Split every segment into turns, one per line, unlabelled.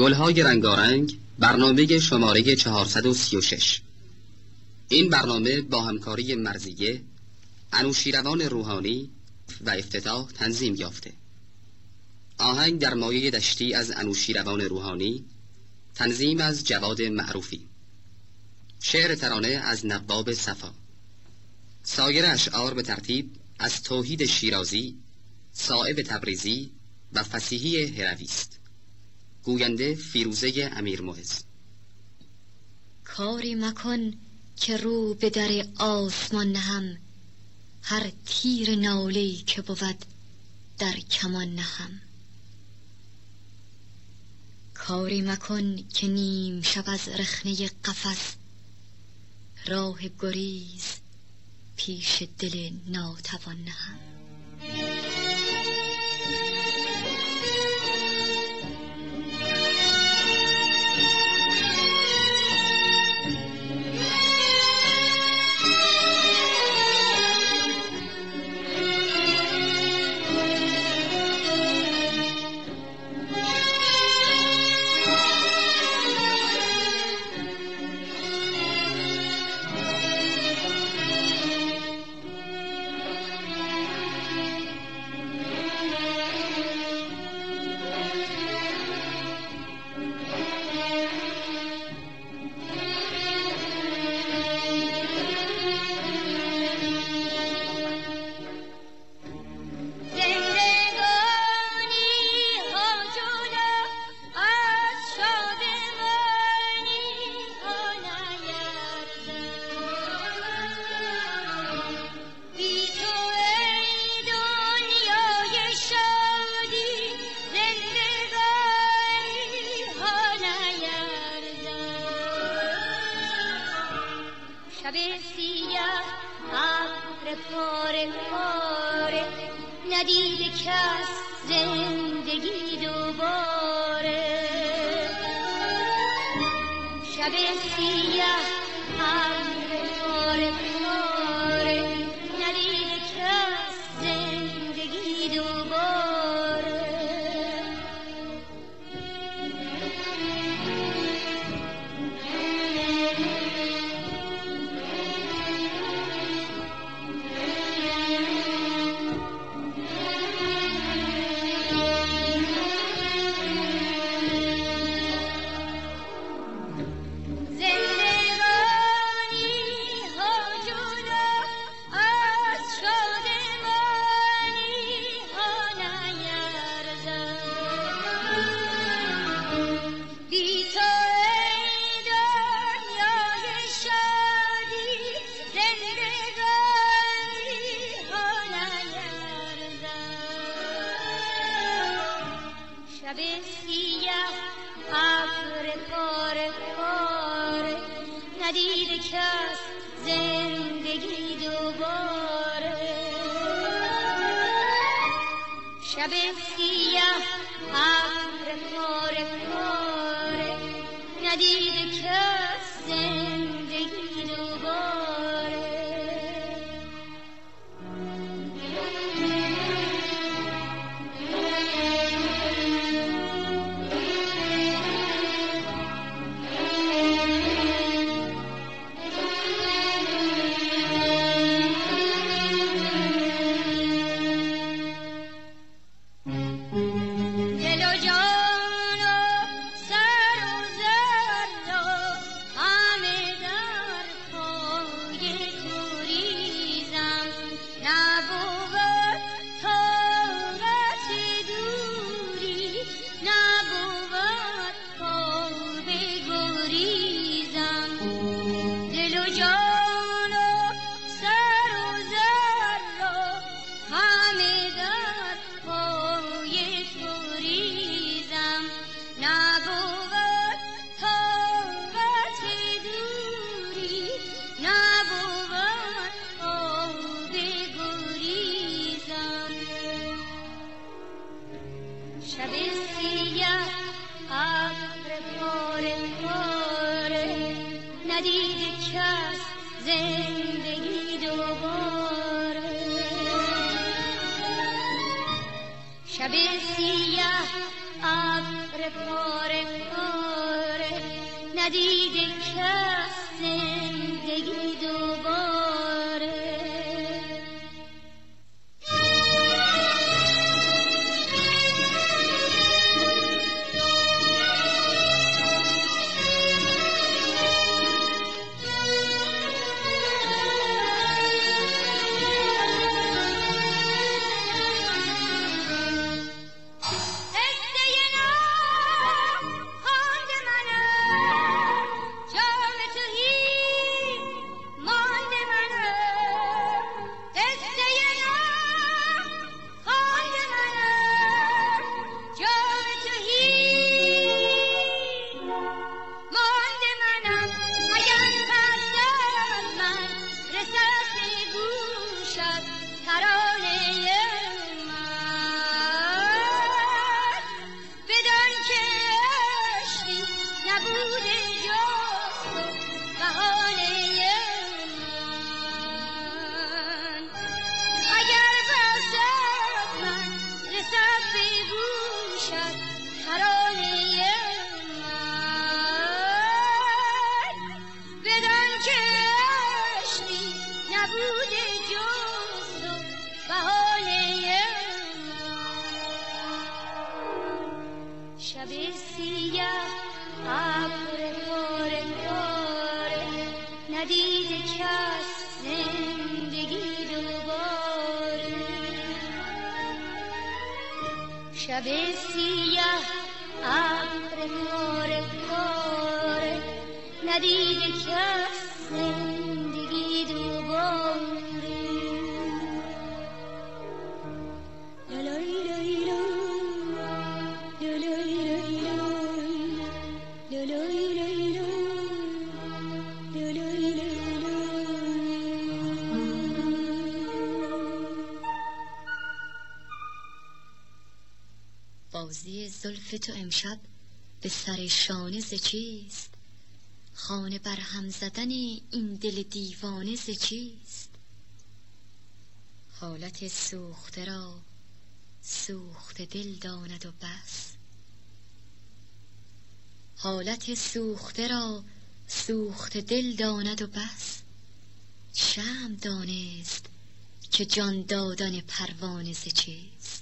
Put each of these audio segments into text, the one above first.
گلهای رنگارنگ برنامه شماره 436 این برنامه با همکاری مرزیه انوشیروان روحانی و افتتاح تنظیم یافته. آهنگ در مایه دشتی از انوشیروان روحانی تنظیم از جواد معروفی. شعر ترانه از نباب صفا. سایر اشعار به ترتیب از توحید شیرازی صائب تبریزی و فسیحی هروی است گوینده فیروزه امیر موز
کاری مکن که رو به در آسمان نهم هر تیر نالی که بود در کمان نهم. کاری مکن که نیم شب از رخنه قفس راه گریز پیش دل ناتوان نهم.
شب ندیده کس زندگی دوباره
بازی زلف تو امشب به سر شانه ز خانه بر هم زدن این دل دیوانه ز چیست؟ حالت سوخته را سوخت دل داند و بس. حالت سوخته را سوخت دل داند و بس. شم دانست که جان دادن پروانه ز چیست؟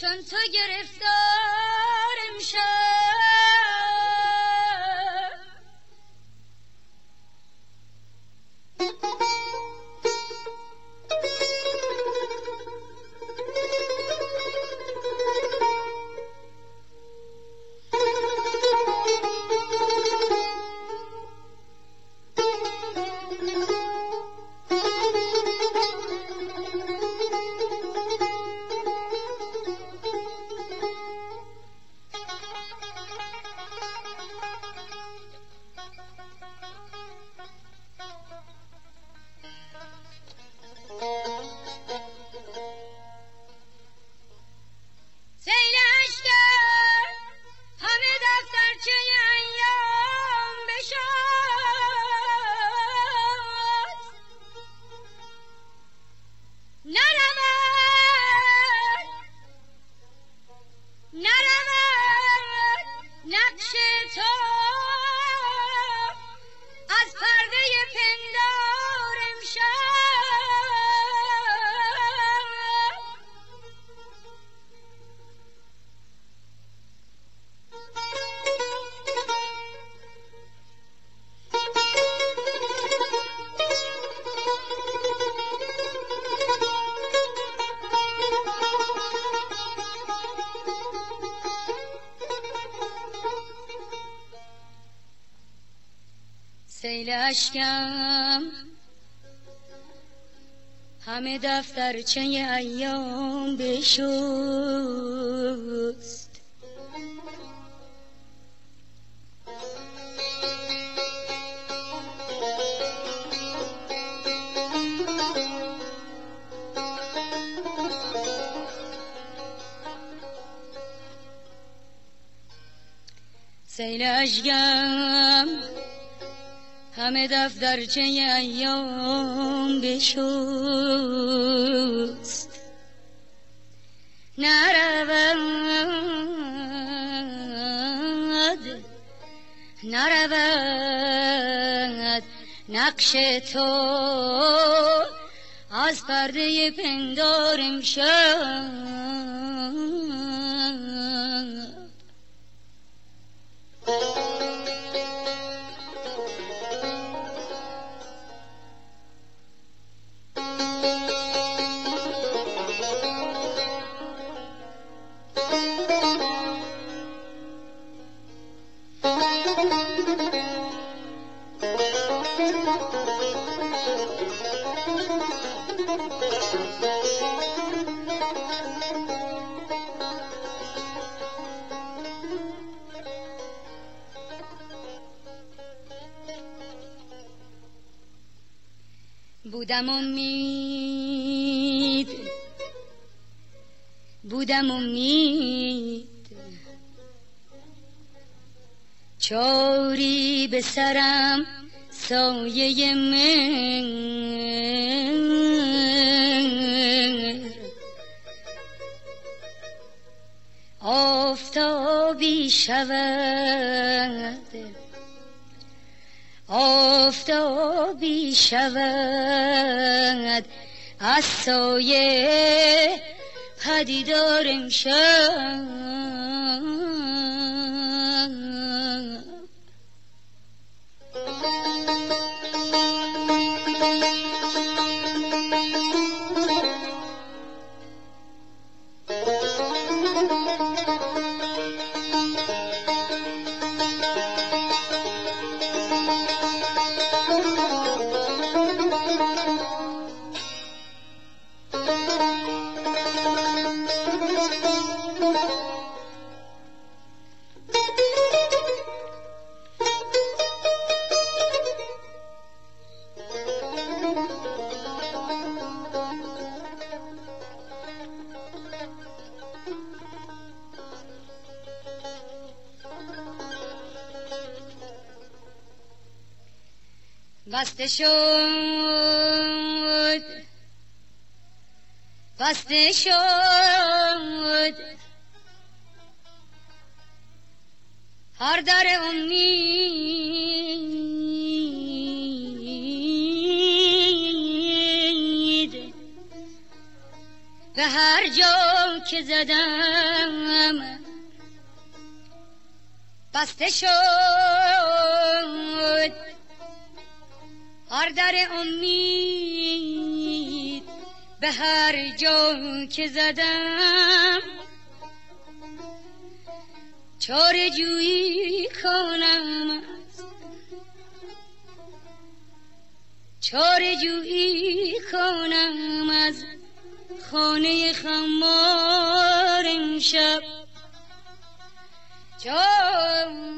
چون تو گرفتارم اشکم. همه دفترچه ایام بشست. سیل اشکم. همه دفترچه ایام بشست. نرود نرود نقش تو. از پرده پندارم شد به سرم سایه من. آفتابی شود. آفتابی شود. از سایه پدیدارم شد شد. بسته شد. هر در امید. به هر جا که زدم بسته شد. هر در امید به هر جا که زدم. چاره جویی کنم چاره جویی کنم از خانه خمار امشب. چون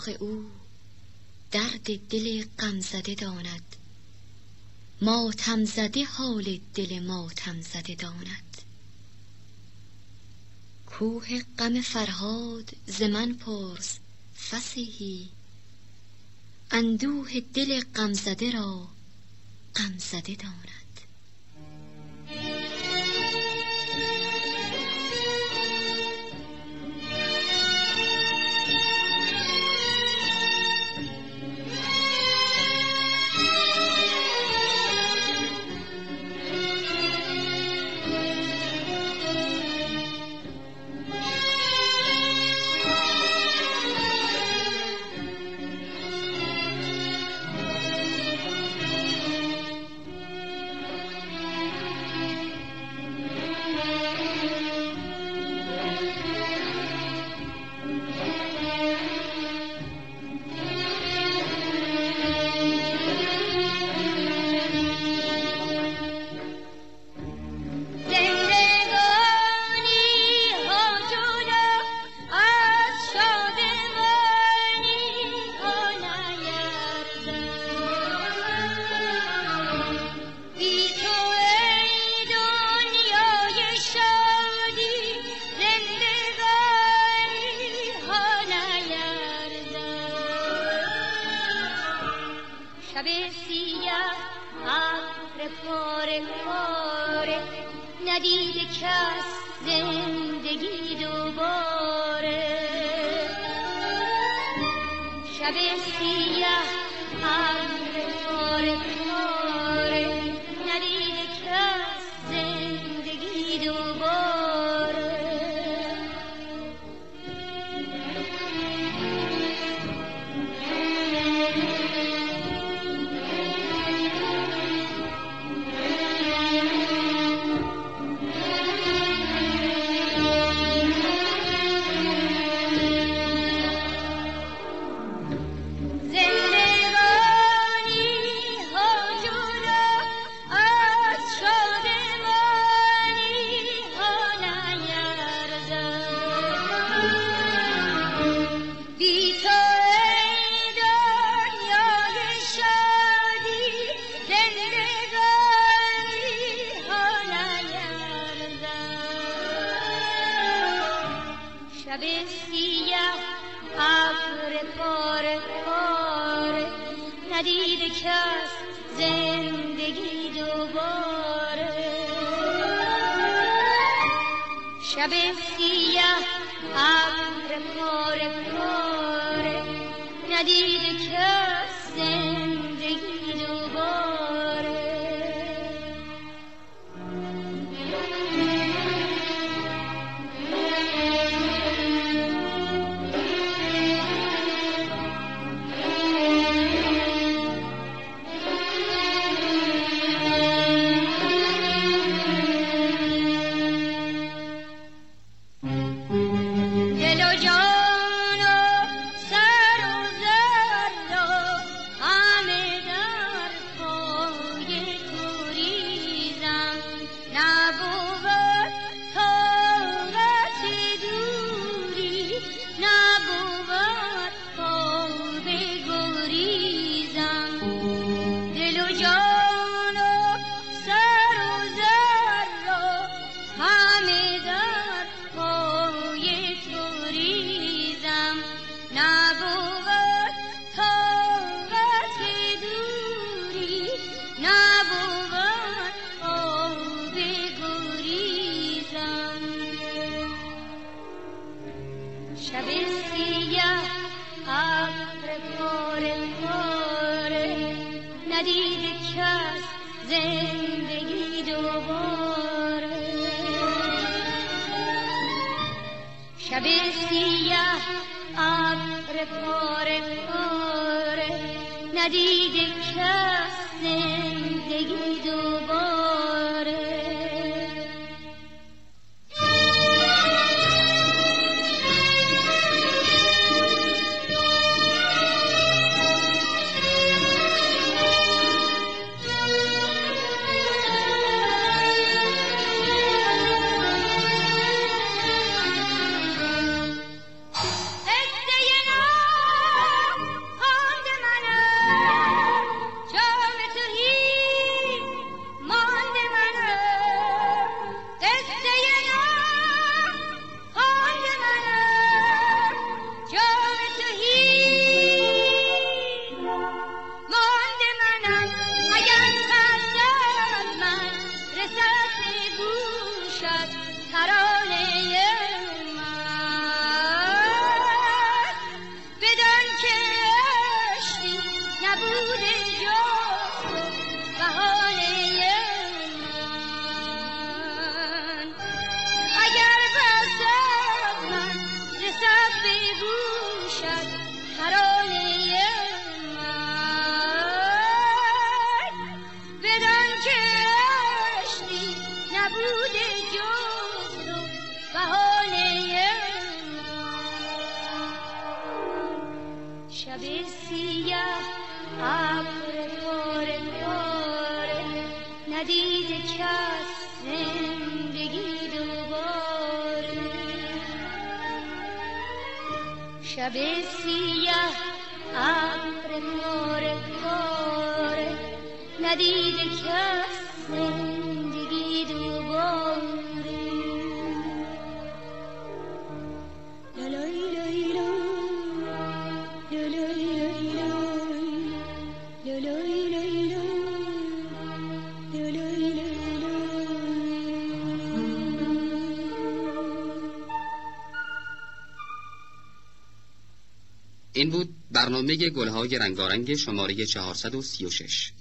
رخ او درد دل غمزده داند. ماتم زده حال دل ماتم زده داند. کوه غم فرهاد ز من پرس فسیحی اندوه دل غمزده را غمزده داند.
شب سیاه هم تاره day. ندیده کس زندگی دوباره. شب سیه ابر پاره پاره کس زندگی دوباره. شب سیاه ابر بار باره ندیده کس زندگی دوباره شب سیاه ابر بار باره ندیده کس
برنامه گلهای رنگارنگ شماره 436